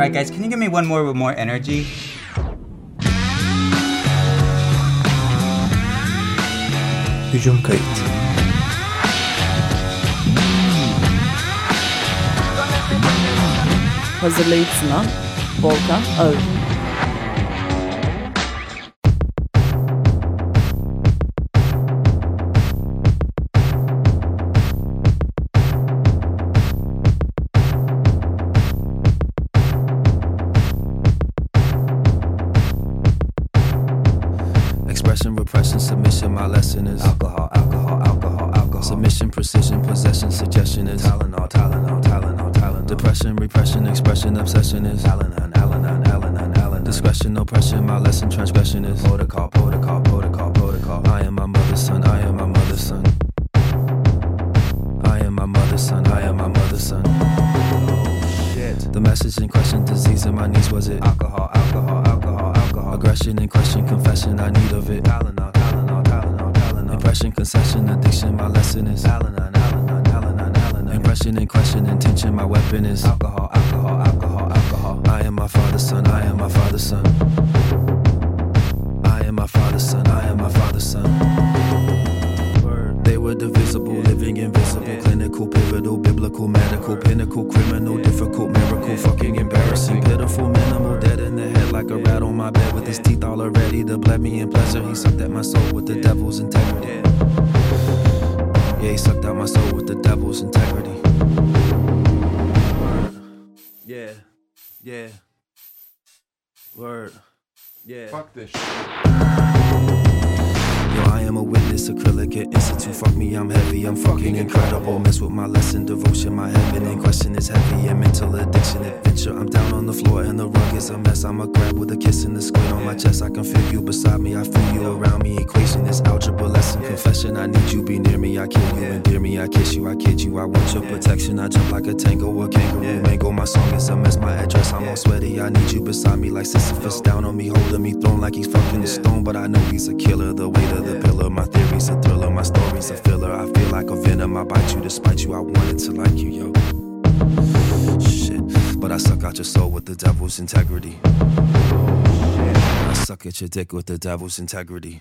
Alright, guys, can you give me one more with more energy? Hücum kayıt. Hazırlayıp sunan Volkan Ağır. Yeah. Word. Yeah. Fuck this shit. Yo, I am a witness, acrylic at institute. Fuck me, I'm heavy, I'm fucking incredible. Mess with my lesson, devotion, my heaven in question is heavy and mental addiction, adventure. I'm down on the floor and the rug is a mess. I'm a grab with a kiss and the squid on my chest. I can feel you beside me, I feel you around me. Equation is algebra lesson, confession. I need you, be near me. I kill you, and endear me. I kiss you, I kid you. I want your protection. I jump like a tango, a kangaroo. Mango, my song is a mess. My address, I'm all sweaty. I need you beside me like Sisyphus down on me, holding me, thrown like he's fucking a stone. But I know he's a killer. The weight of the pillar, my theory's a thriller, my story's a filler. I feel like a venom. I bite you despite you. I wanted to like you, yo. I suck out your soul with the devil's integrity. I suck at your dick with the devil's integrity.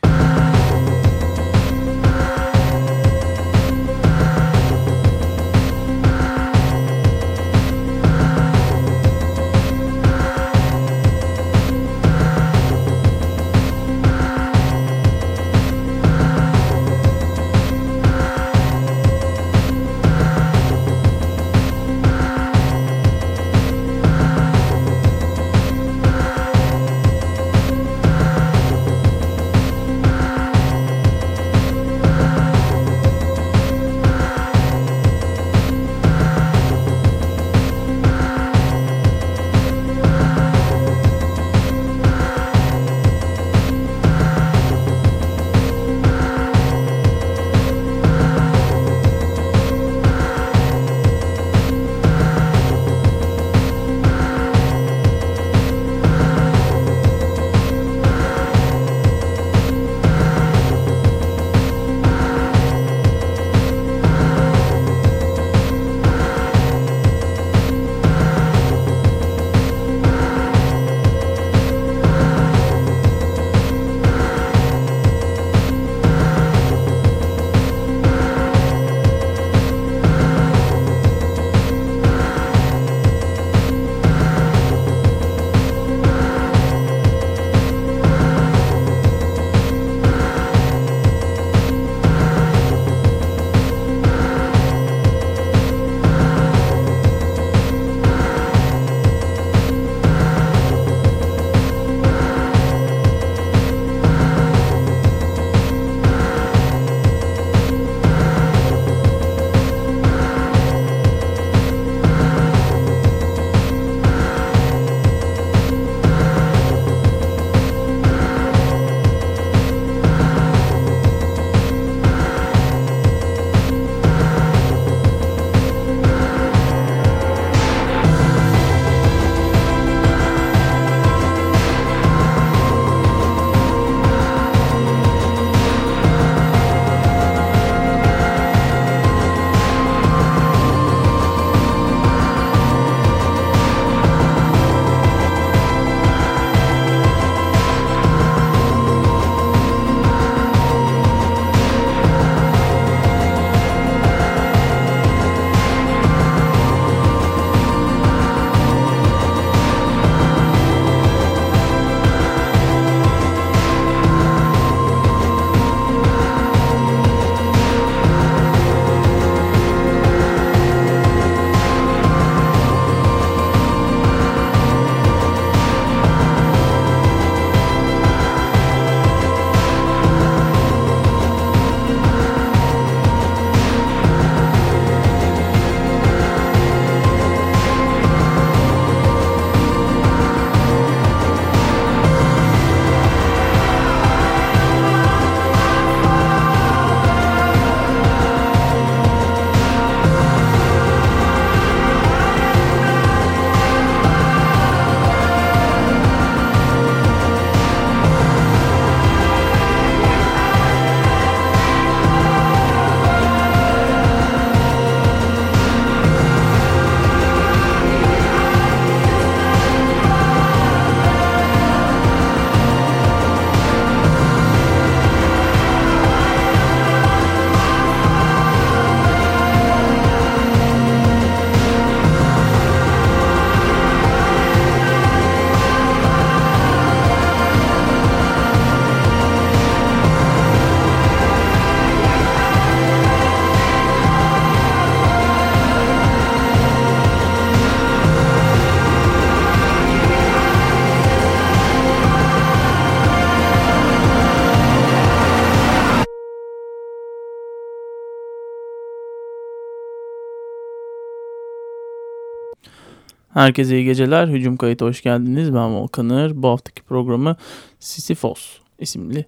Herkese iyi geceler. Hücum kayıtı hoş geldiniz. Ben Volkanır. Bu haftaki programı Sisyphos isimli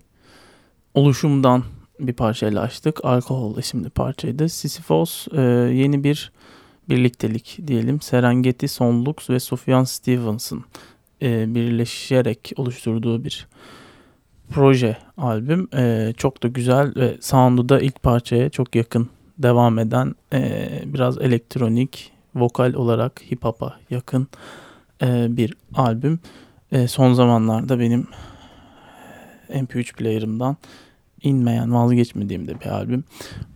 oluşumdan bir parçayla açtık. Alkohol isimli parçaydı. Sisyphos e, yeni bir birliktelik diyelim. Serengeti Sonlux ve Sufjan Stevens'ın e, birleşerek oluşturduğu bir proje albüm. E, çok da güzel ve sound'u da ilk parçaya çok yakın devam eden e, biraz elektronik vokal olarak hip hop'a yakın e, bir albüm. E, son zamanlarda benim MP3 player'ımdan inmeyen, vazgeçmediğim de bir albüm.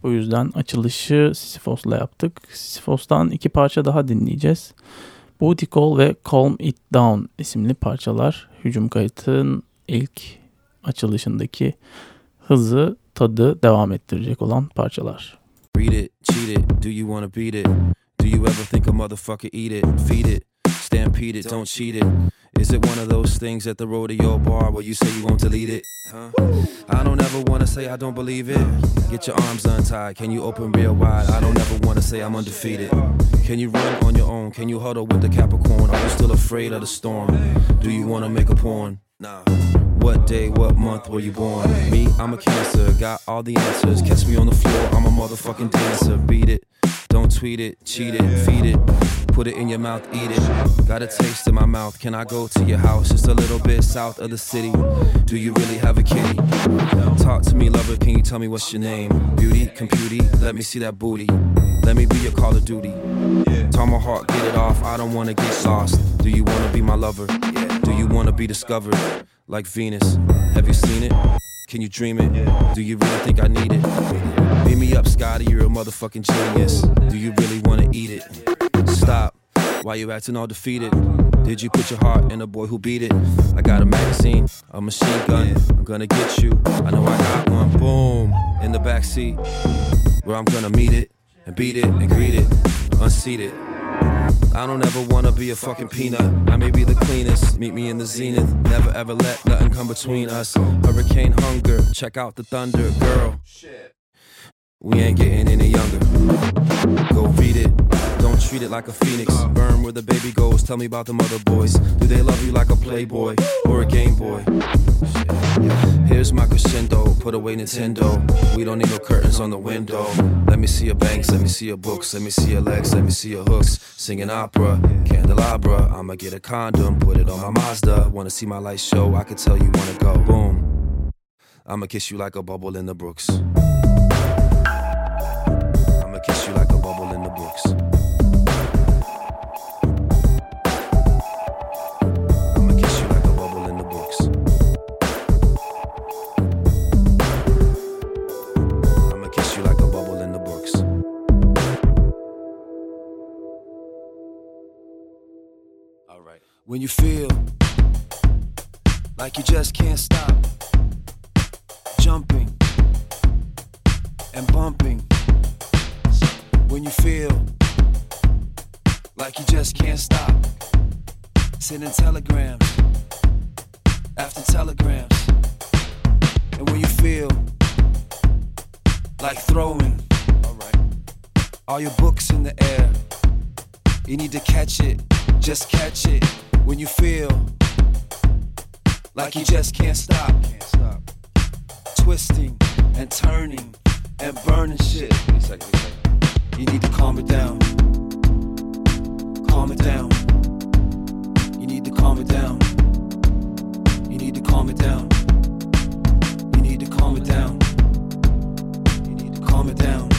O yüzden açılışı Sisyphos'la yaptık. Sisyphos'tan iki parça daha dinleyeceğiz. Booty Call ve Calm It Down isimli parçalar hücum kayıtın ilk açılışındaki hızı, tadı devam ettirecek olan parçalar. Read it, cheat it, do you wanna beat it? Do you ever think a motherfucker eat it, feed it, stampede it, don't cheat it? Is it one of those things at the rodeo bar where you say you won't delete it? Huh? I don't ever wanna say I don't believe it. Get your arms untied, can you open real wide? I don't ever wanna say I'm undefeated. Can you run on your own? Can you huddle with the Capricorn? Are you still afraid of the storm? Do you wanna make a porn? Nah. What day, what month were you born? Me, I'm a cancer, got all the answers. Catch me on the floor, I'm a motherfucking dancer. Beat it, don't tweet it, cheat it, feed it. Put it in your mouth, eat it. Got a taste in my mouth. Can I go to your house just a little bit south of the city? Do you really have a kitty? Talk to me, lover. Can you tell me what's your name? Beauty, computy, let me see that booty. Let me be your Call of Duty. Tomahawk, get it off. I don't wanna get lost. Do you wanna be my lover? Do you wanna be discovered? Like Venus. Have you seen it? Can you dream it? Do you really think I need it? Beat me up, Scotty, you're a motherfucking genius. Do you really wanna eat it? Stop. Why you acting all defeated? Did you put your heart in a boy who beat it? I got a magazine, a machine gun. I'm gonna get you. I know I got one. Boom. In the backseat. Where I'm gonna meet it and beat it and greet it. Unseat it. I don't ever wanna be a fucking peanut. I may be the cleanest. Meet me in the zenith. Never ever let nothing come between us. Hurricane hunger. Check out the thunder, girl. We ain't getting any younger. Go read it. Don't treat it like a phoenix. Burn where the baby goes. Tell me about the mother boys. Do they love you like a playboy or a game boy? Here's my crescendo. Put away Nintendo. We don't need no curtains on the window. Let me see your banks. Let me see your books. Let me see your legs. Let me see your hooks. Singing opera, candelabra. I'ma get a condom. Put it on my Mazda. Wanna see my light show? I can tell you wanna go. Boom. I'ma kiss you like a bubble in the brooks. When you feel like you just can't stop jumping and bumping. When you feel like you just can't stop sending telegrams after telegrams. And when you feel like throwing all right all your books in the air you need to catch it just catch it when you feel like you just can't stop twisting and turning and burning shit. You need to calm it down. Calm it down. You need to calm it down. You need to calm it down. You need to calm it down. You need to calm it down.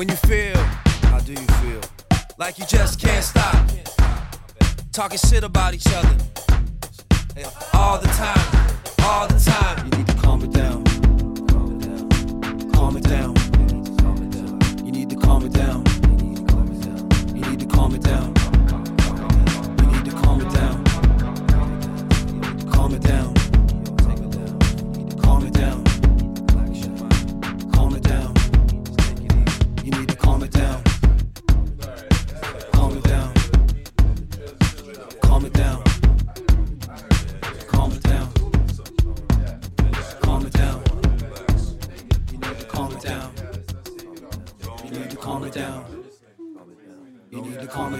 when you feel, how do you feel? Like you just can't stop talking shit about each other.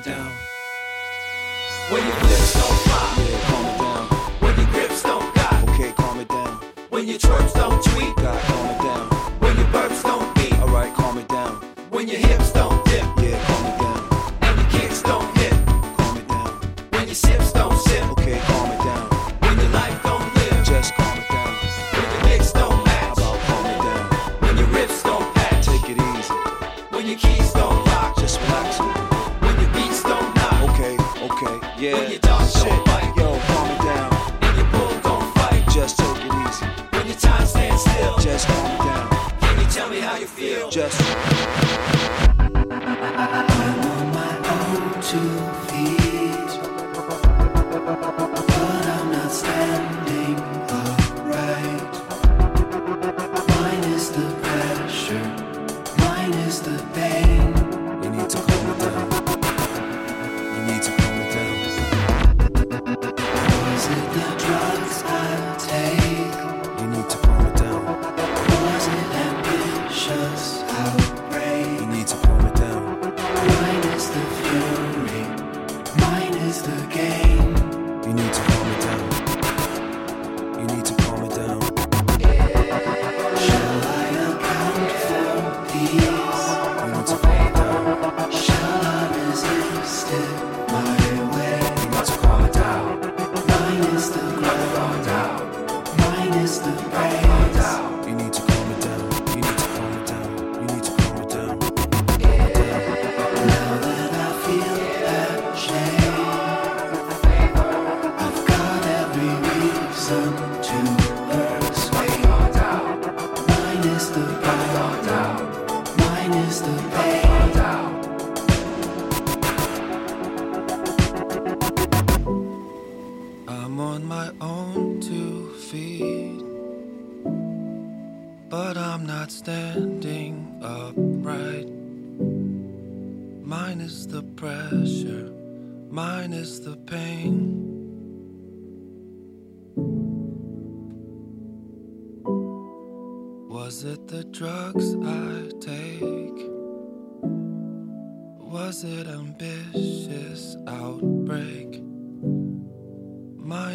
down.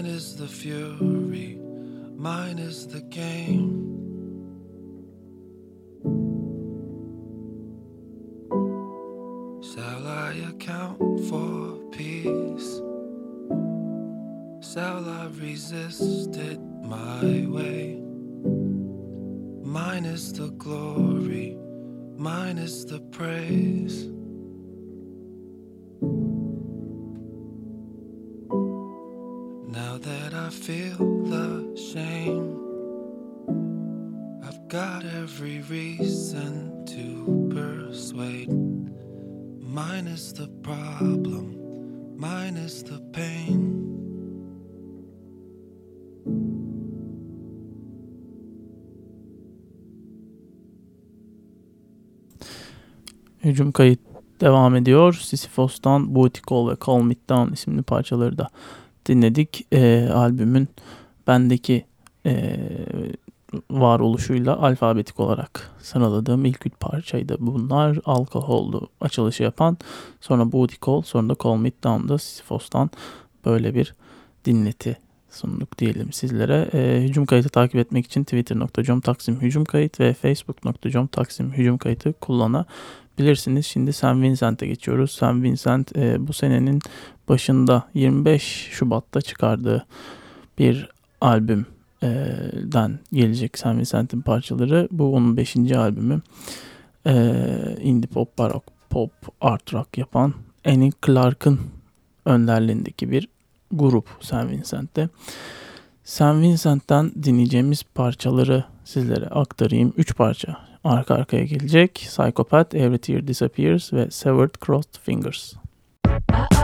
Mine is the fury, mine is the game. Shall I account for peace? Shall I resist it my way? Mine is the glory, mine is the praise. feel the shame. I've got every reason to persuade. Mine is the problem, mine is the pain. Hücum kayıt devam ediyor. Sisyphos'tan Booty Call ve Call Me Down isimli parçaları da dinledik. E, albümün bendeki e, varoluşuyla alfabetik olarak sıraladığım ilk üç parçaydı. Bunlar alkoholdu açılışı yapan. Sonra Booty Call, sonra da Call Me Down'da Sisyphos'tan böyle bir dinleti sunduk diyelim sizlere. E, hücum kayıtı takip etmek için twitter.com taksim hücum kayıt ve facebook.com taksim hücum kayıtı kullanabilirsiniz. Şimdi Sam Vincent'e geçiyoruz. Sam Vincent e, bu senenin başında 25 Şubat'ta çıkardığı bir albümden gelecek Sam Vincent'in parçaları. Bu onun 5. albümü. İndie pop, barok, pop, art rock yapan Annie Clark'ın önderliğindeki bir grup Sam Vincent'te. Sam Vincent'ten dinleyeceğimiz parçaları sizlere aktarayım. 3 parça arka arkaya gelecek. Psychopath, Every Tear Disappears ve Severed Crossed Fingers. Running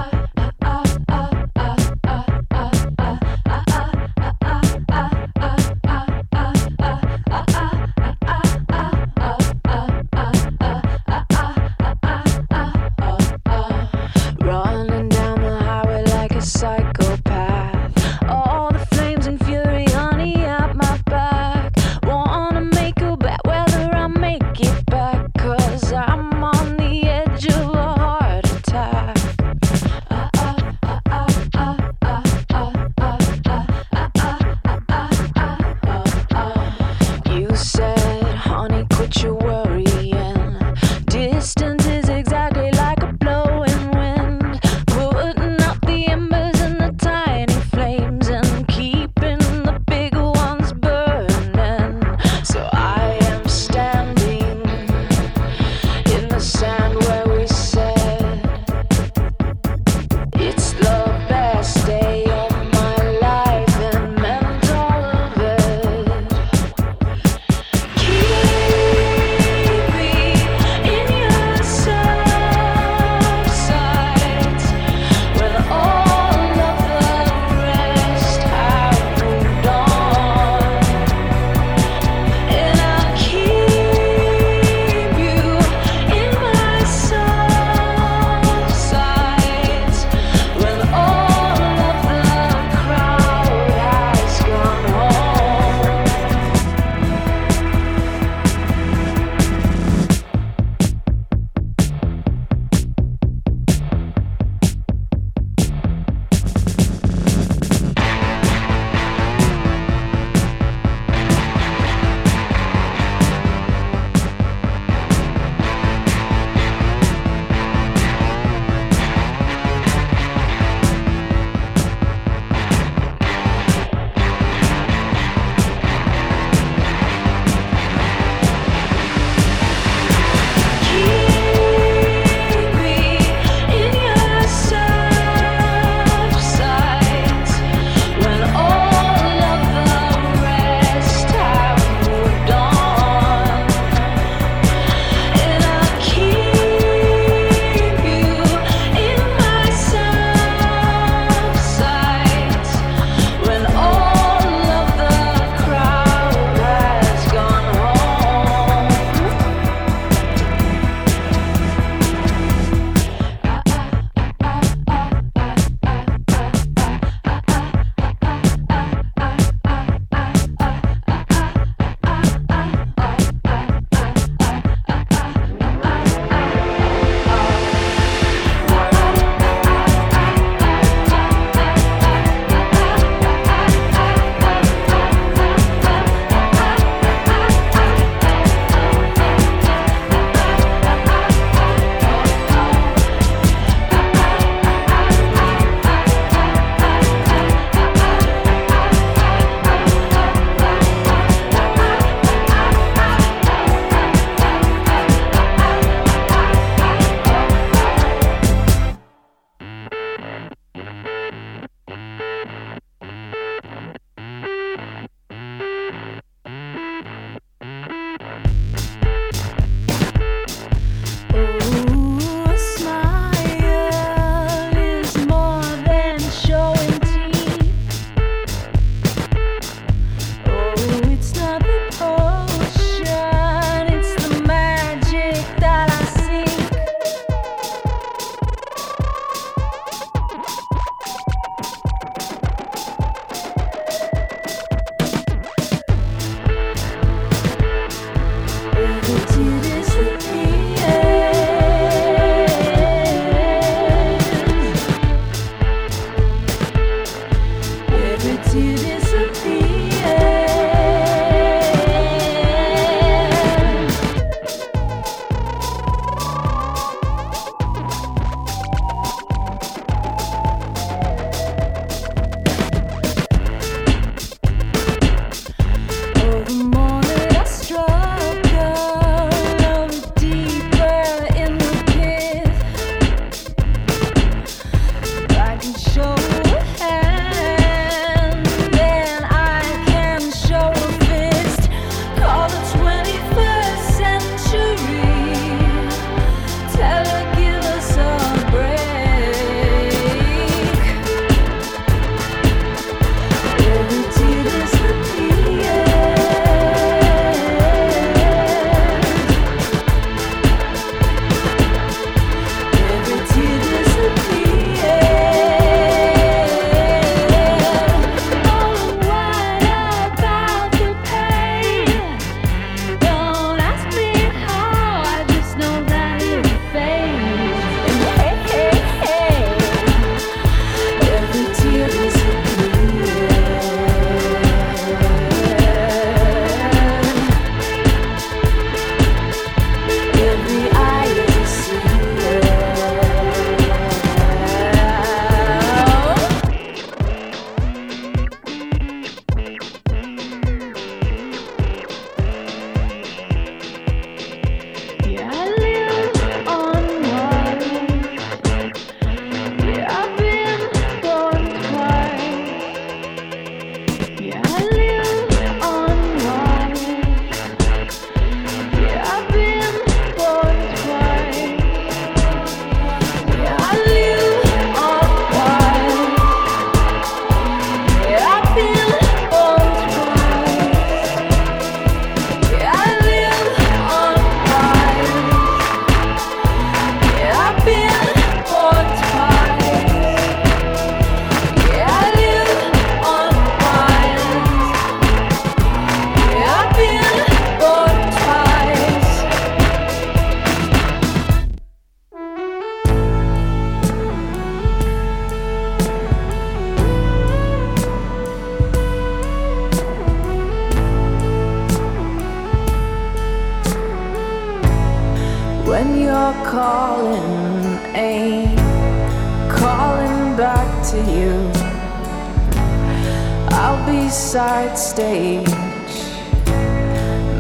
Side stage,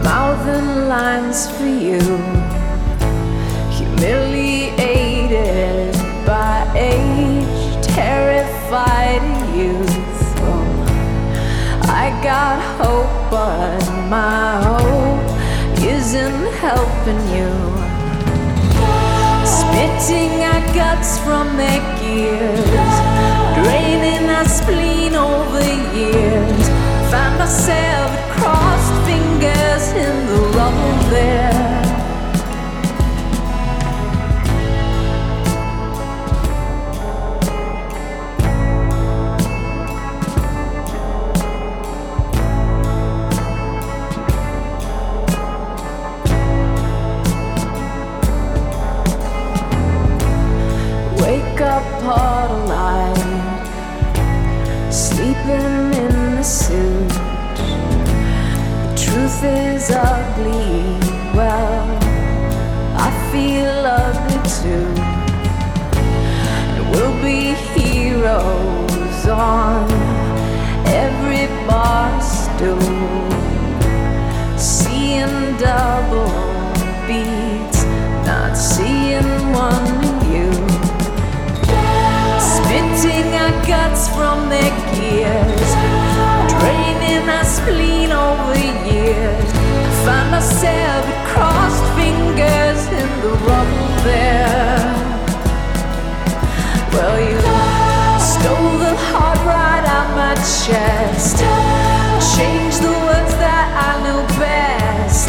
mouthing lines for you, humiliated by age, terrified youth. I got hope, but my hope isn't helping you. Spitting our guts from their gears, draining our spleen over years. Find myself at crossed fingers in the rubble there. Is ugly. Well, I feel ugly too. And we'll be heroes on every bar stool, seeing double beats, myself at crossed fingers in the rubble there. Well, you stole the heart right out my chest, changed the words that I knew best.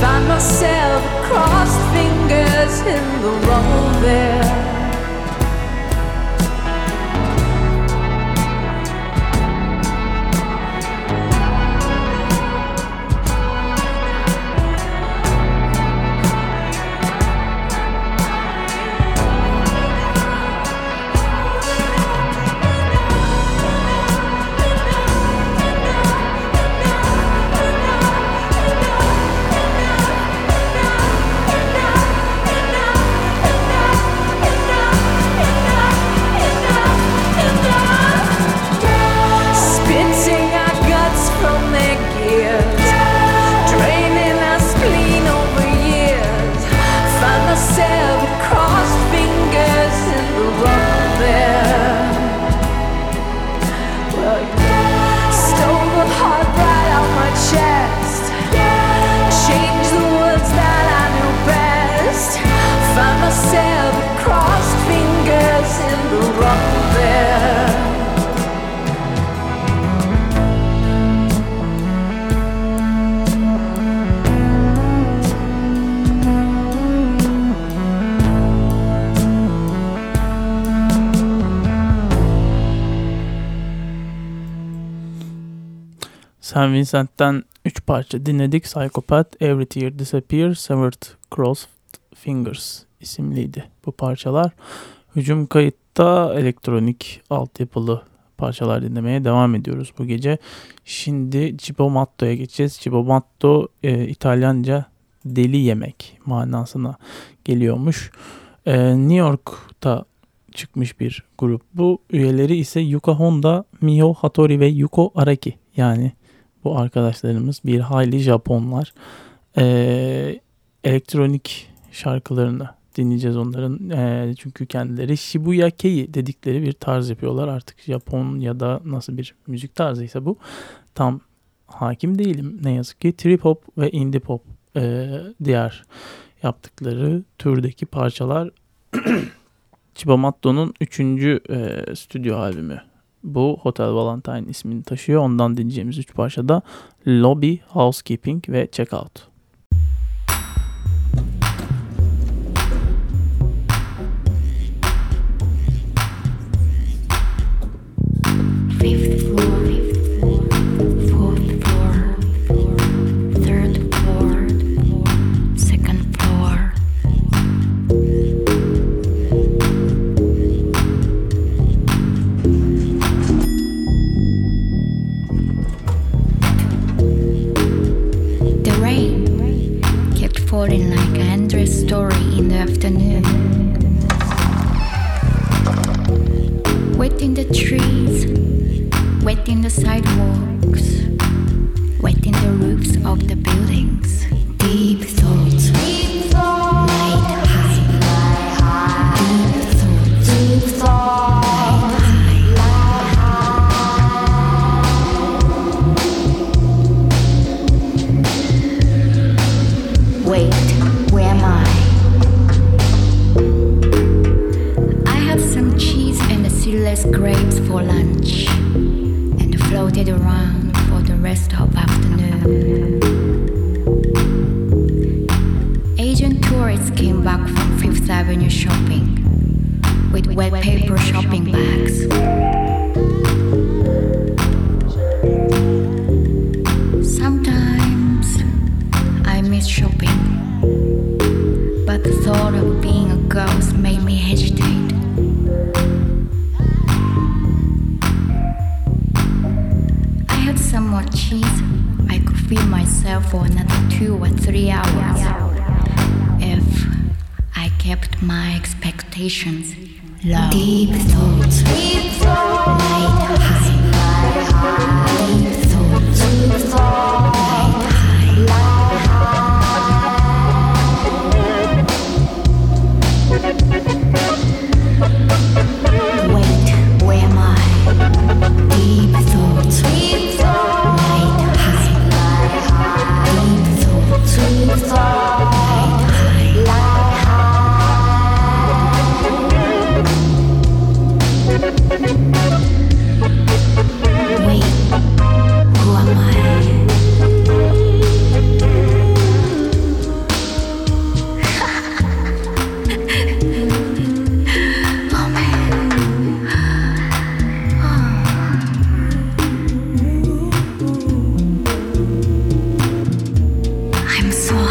Find myself at crossed fingers in the rubble there. San Vincent'ten 3 parça dinledik. Psychopath, Every Tear Disappear, Severed Crossed Fingers isimliydi bu parçalar. Hücum kayıtta elektronik altyapılı parçalar dinlemeye devam ediyoruz bu gece. Şimdi Cibo Matto'ya geçeceğiz. Cibo Matto e, İtalyanca deli yemek manasına geliyormuş. E, New York'ta çıkmış bir grup. Bu üyeleri ise Yuka Honda, Miho Hattori ve Yuko Araki. Yani bu arkadaşlarımız bir hayli Japonlar. Ee, elektronik şarkılarını dinleyeceğiz onların. Ee, çünkü kendileri Shibuya Kei dedikleri bir tarz yapıyorlar. Artık Japon ya da nasıl bir müzik tarzıysa bu. Tam hakim değilim ne yazık ki. Trip hop ve indie pop e, diğer yaptıkları türdeki parçalar. Chibamatto'nun 3. E, stüdyo albümü bu Hotel Valentine ismini taşıyor. Ondan dinleyeceğimiz 3 parçada Lobby, Housekeeping ve Checkout. Fifth trees, wet in the sidewalks, wet in the roofs of the buildings. I'm so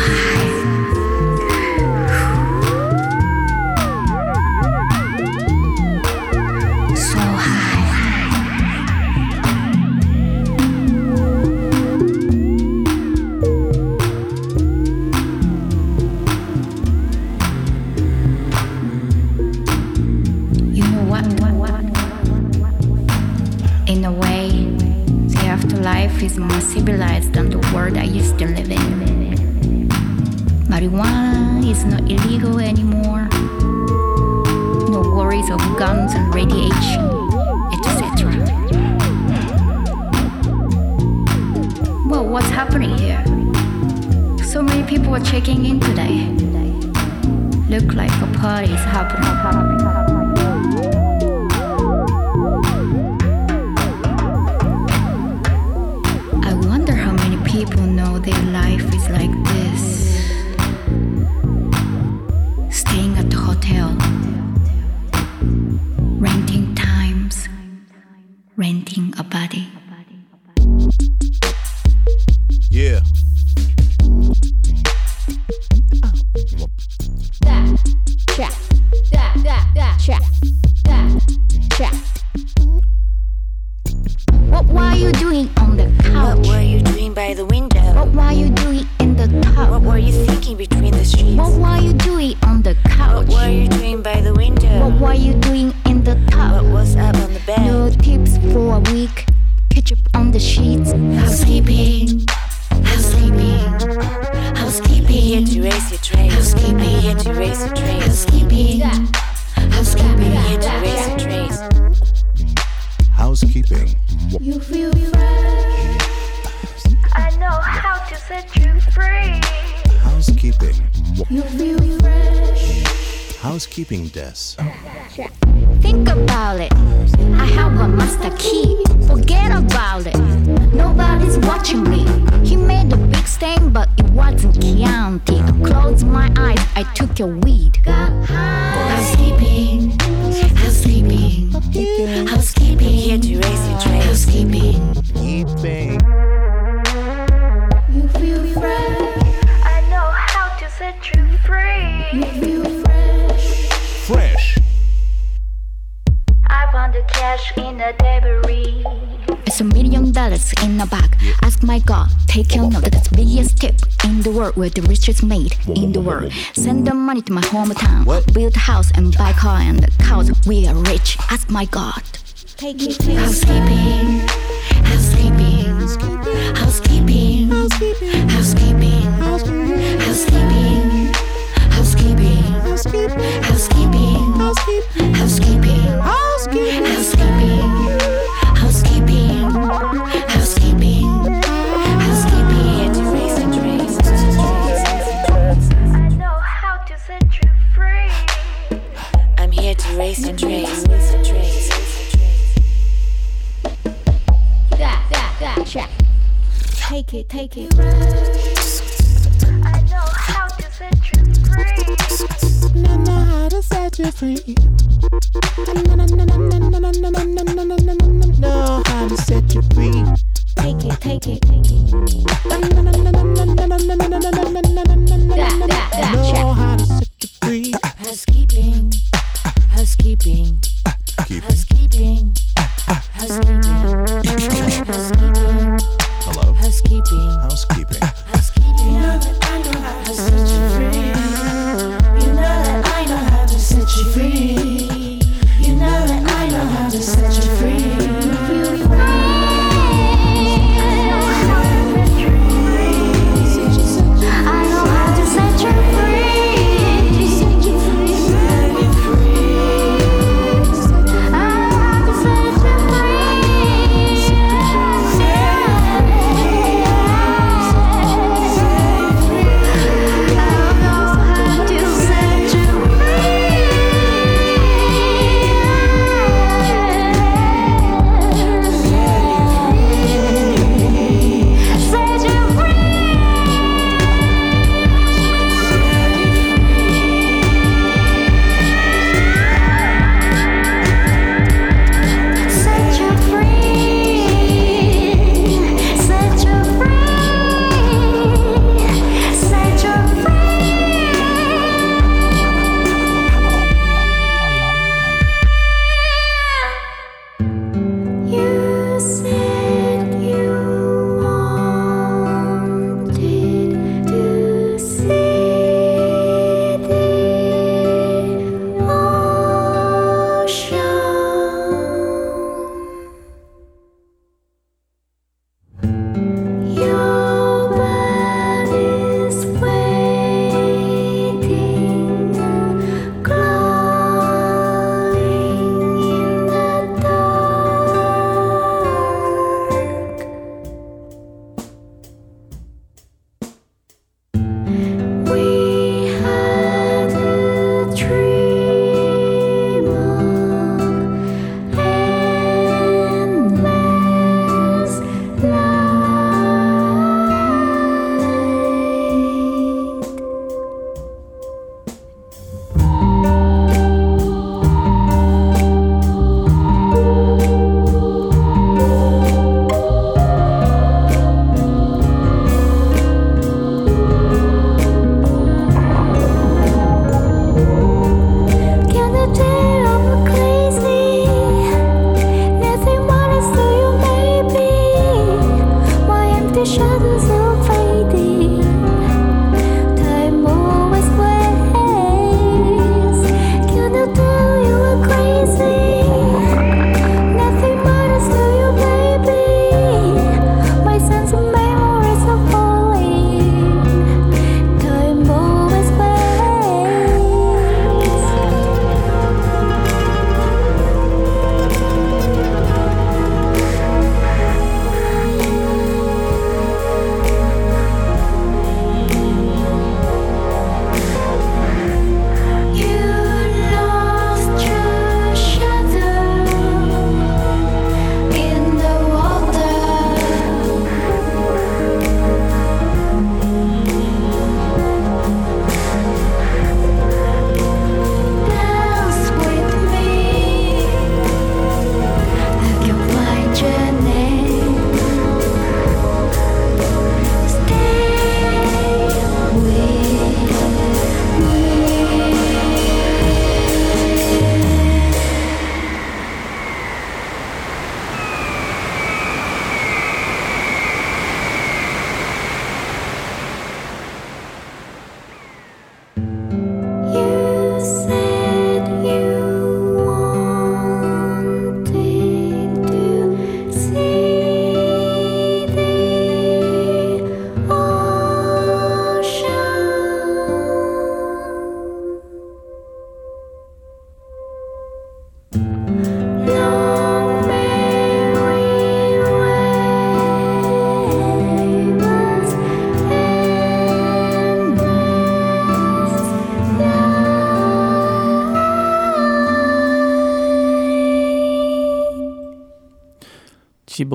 Housekeeping. You feel fresh. I know how to set you free. Housekeeping. You feel fresh. Housekeeping desk. Think about it. I have a master key. Forget about it. Nobody's watching me. He made a big stain, but it wasn't Chianti. Close my eyes, I took your weed. Housekeeping. Housekeeping. Housekeeping thing. You feel fresh. I know how to set you free. You feel fresh. Fresh. I found the cash in the debris. It's a million dollars in a bag. Ask my God, take your note. That's the biggest tip in the world where the richest made in the world. Send the money to my hometown. What? Build a house and buy car and the cows. We are rich. Ask my God. Take housekeeping, housekeeping, housekeeping, housekeeping, housekeeping, housekeeping, housekeeping.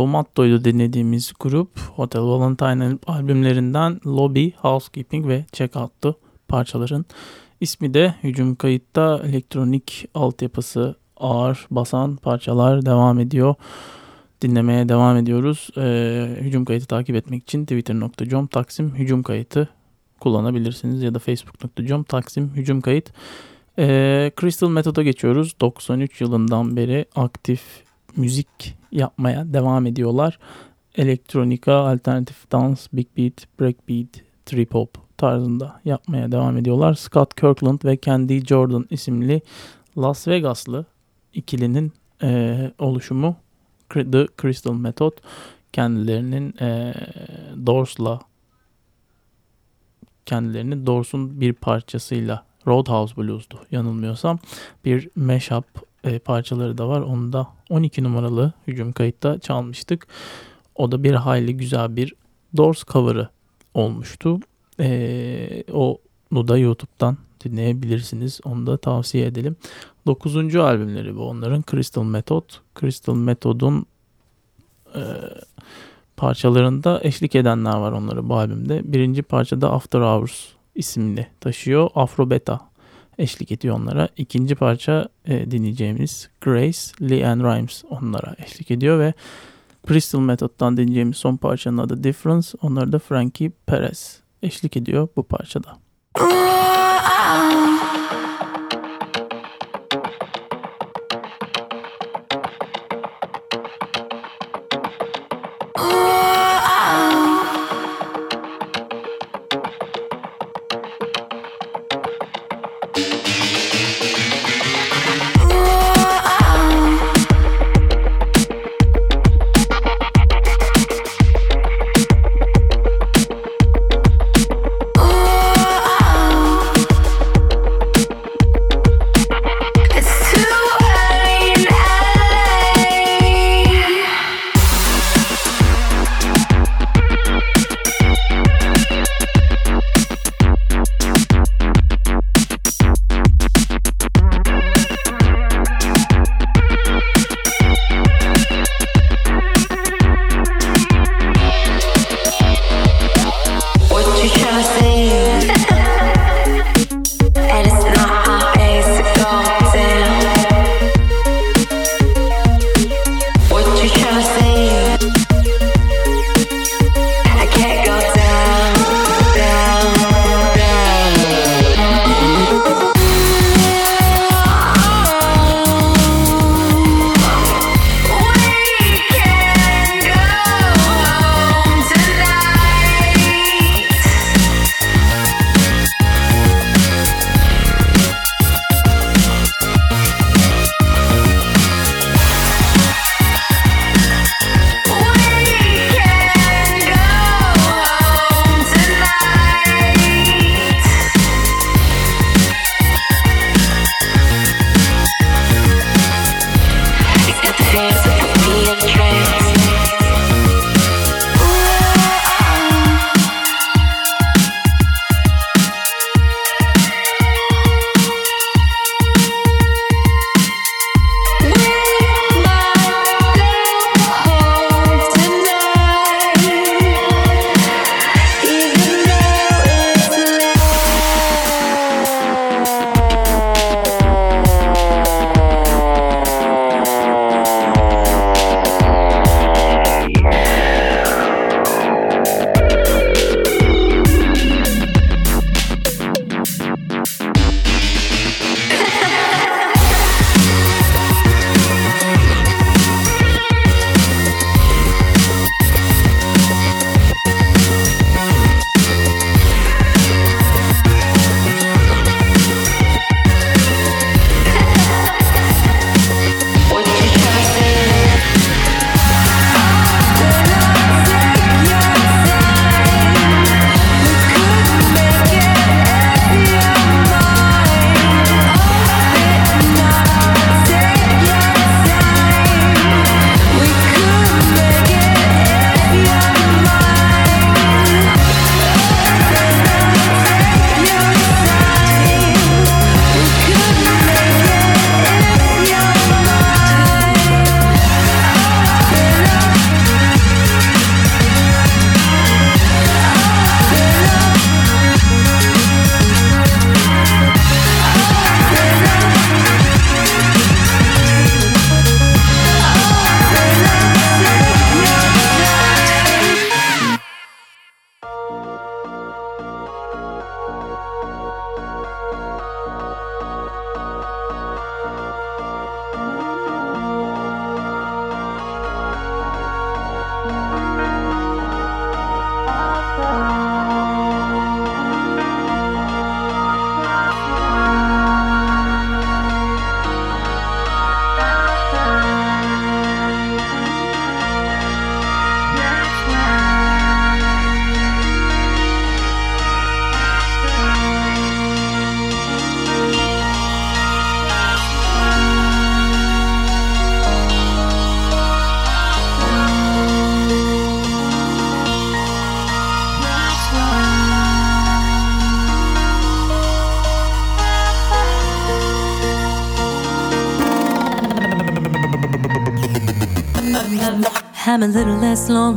Matto'ydu dinlediğimiz grup. Hotel Valentine albümlerinden Lobby, Housekeeping ve Check Out'tu parçaların. İsmi de hücum kayıtta elektronik altyapısı ağır basan parçalar devam ediyor. Dinlemeye devam ediyoruz. Ee, hücum kayıtı takip etmek için twitter.com taksim hücum kayıtı kullanabilirsiniz ya da facebook.com taksim hücum kayıt. Ee, Crystal Method'a geçiyoruz. 93 yılından beri aktif müzik yapmaya devam ediyorlar. Elektronika, alternatif dans, big beat, breakbeat, trip hop tarzında yapmaya devam ediyorlar. Scott Kirkland ve Candy Jordan isimli Las Vegaslı ikilinin e, oluşumu The Crystal Method kendilerinin e, Doors'la kendilerini Doors'un bir parçasıyla Roadhouse Blues'du yanılmıyorsam bir mashup e, parçaları da var. Onu da 12 numaralı hücum kayıtta çalmıştık. O da bir hayli güzel bir Doors cover'ı olmuştu. E, onu da YouTube'dan dinleyebilirsiniz. Onu da tavsiye edelim. 9. albümleri bu onların Crystal Method. Crystal Method'un e, parçalarında eşlik edenler var onlara bu albümde. Birinci parçada After Hours isimli taşıyor. Afro Beta eşlik ediyor onlara. İkinci parça e, dinleyeceğimiz Grace, Lee Ann Rimes onlara eşlik ediyor ve Crystal Method'dan dinleyeceğimiz son parçanın adı Difference. Onlara da Frankie Perez eşlik ediyor bu parçada.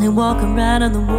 Only walking around on the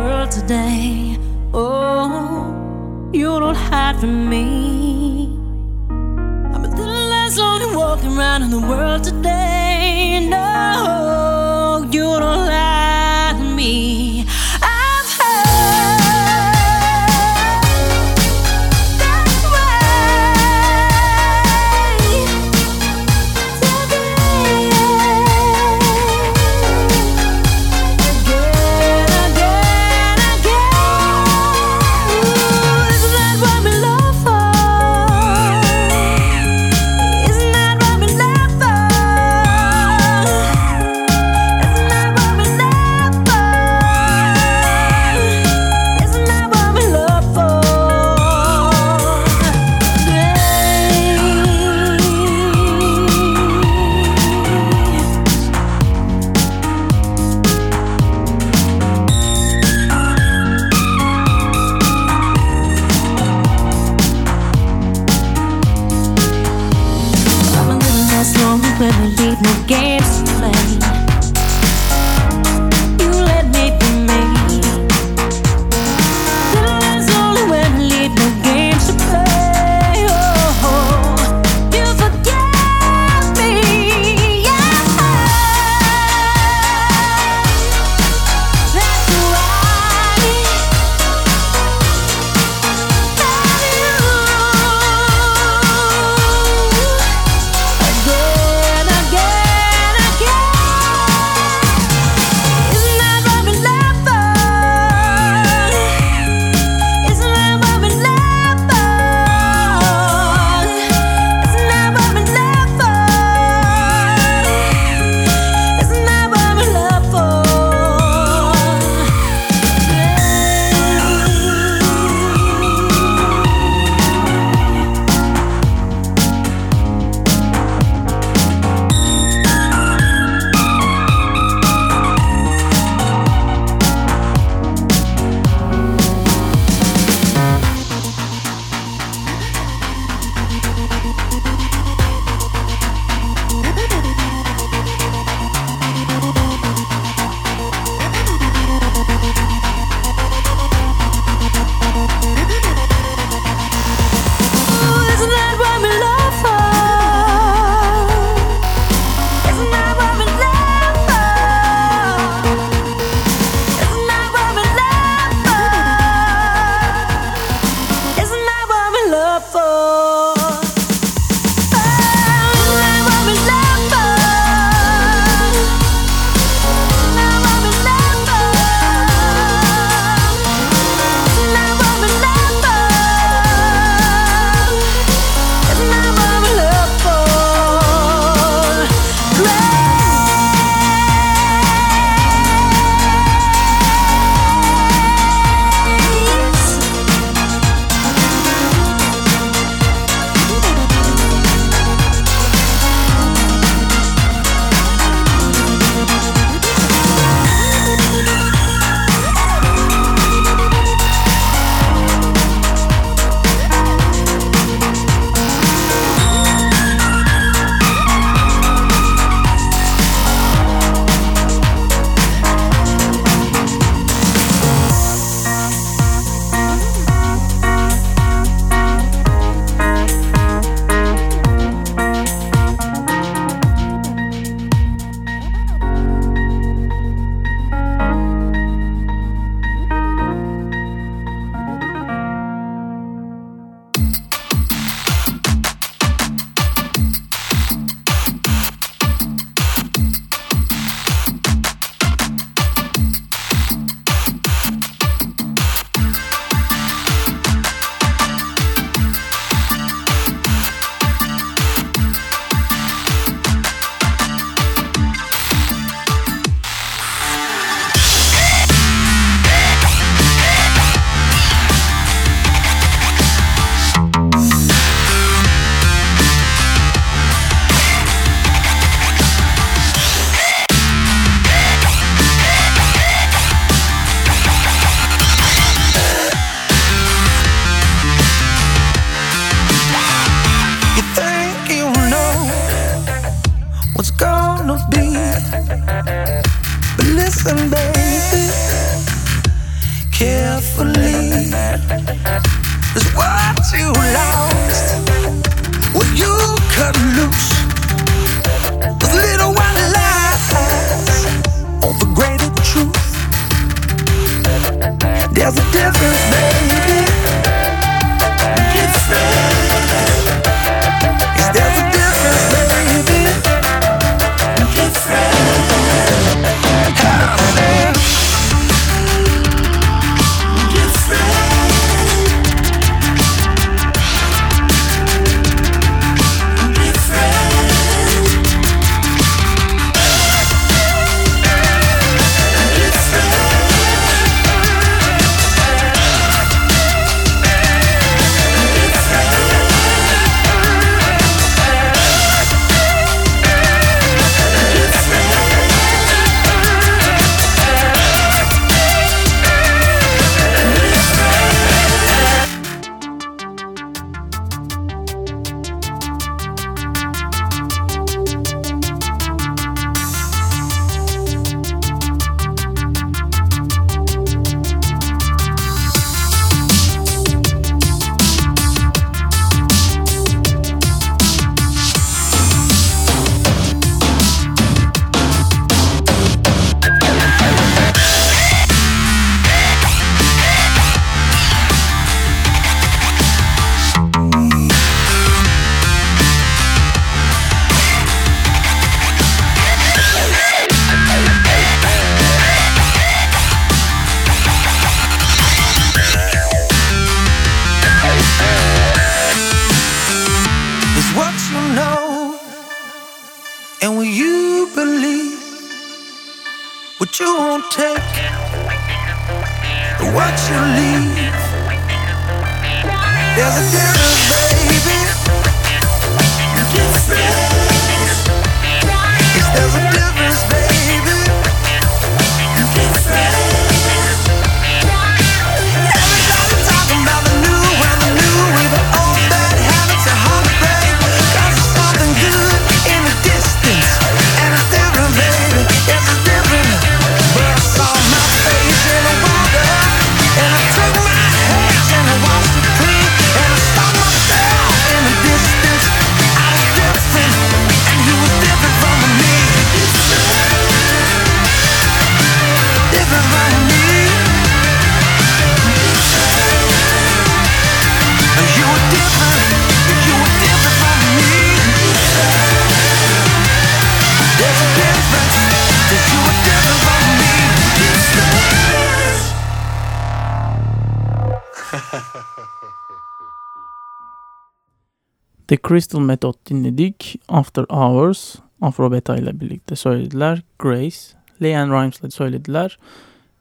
The Crystal Method dinledik. After Hours Afro Beta ile birlikte söylediler. Grace, Leanne Rimes ile söylediler.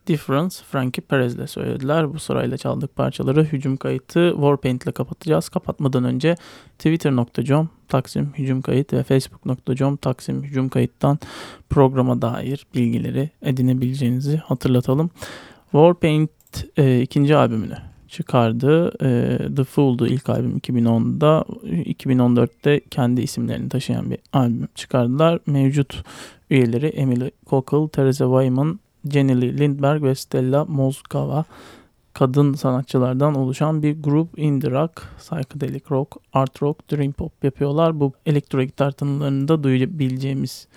Difference, Frankie Perez ile söylediler. Bu sırayla çaldık parçaları hücum kayıtı Warpaint ile kapatacağız. Kapatmadan önce twitter.com Taksim Hücum Kayıt ve facebook.com Taksim Hücum Kayıt'tan programa dair bilgileri edinebileceğinizi hatırlatalım. Warpaint e, ikinci albümünü çıkardı. E, The Fool'du ilk albüm 2010'da. 2014'te kendi isimlerini taşıyan bir albüm çıkardılar. Mevcut üyeleri Emily Cockle, Teresa Wyman, Jenny Lindberg ve Stella Mozgava kadın sanatçılardan oluşan bir grup indie rock, psychedelic rock, art rock, dream pop yapıyorlar. Bu elektro gitar tınılarında duyabileceğimiz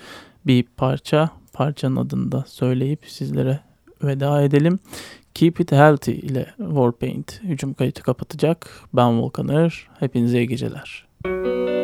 bir parça. Parçanın adını da söyleyip sizlere veda edelim. Keep It Healthy ile Warpaint hücum kayıtı kapatacak. Ben Volkanır. Hepinize iyi geceler. Alright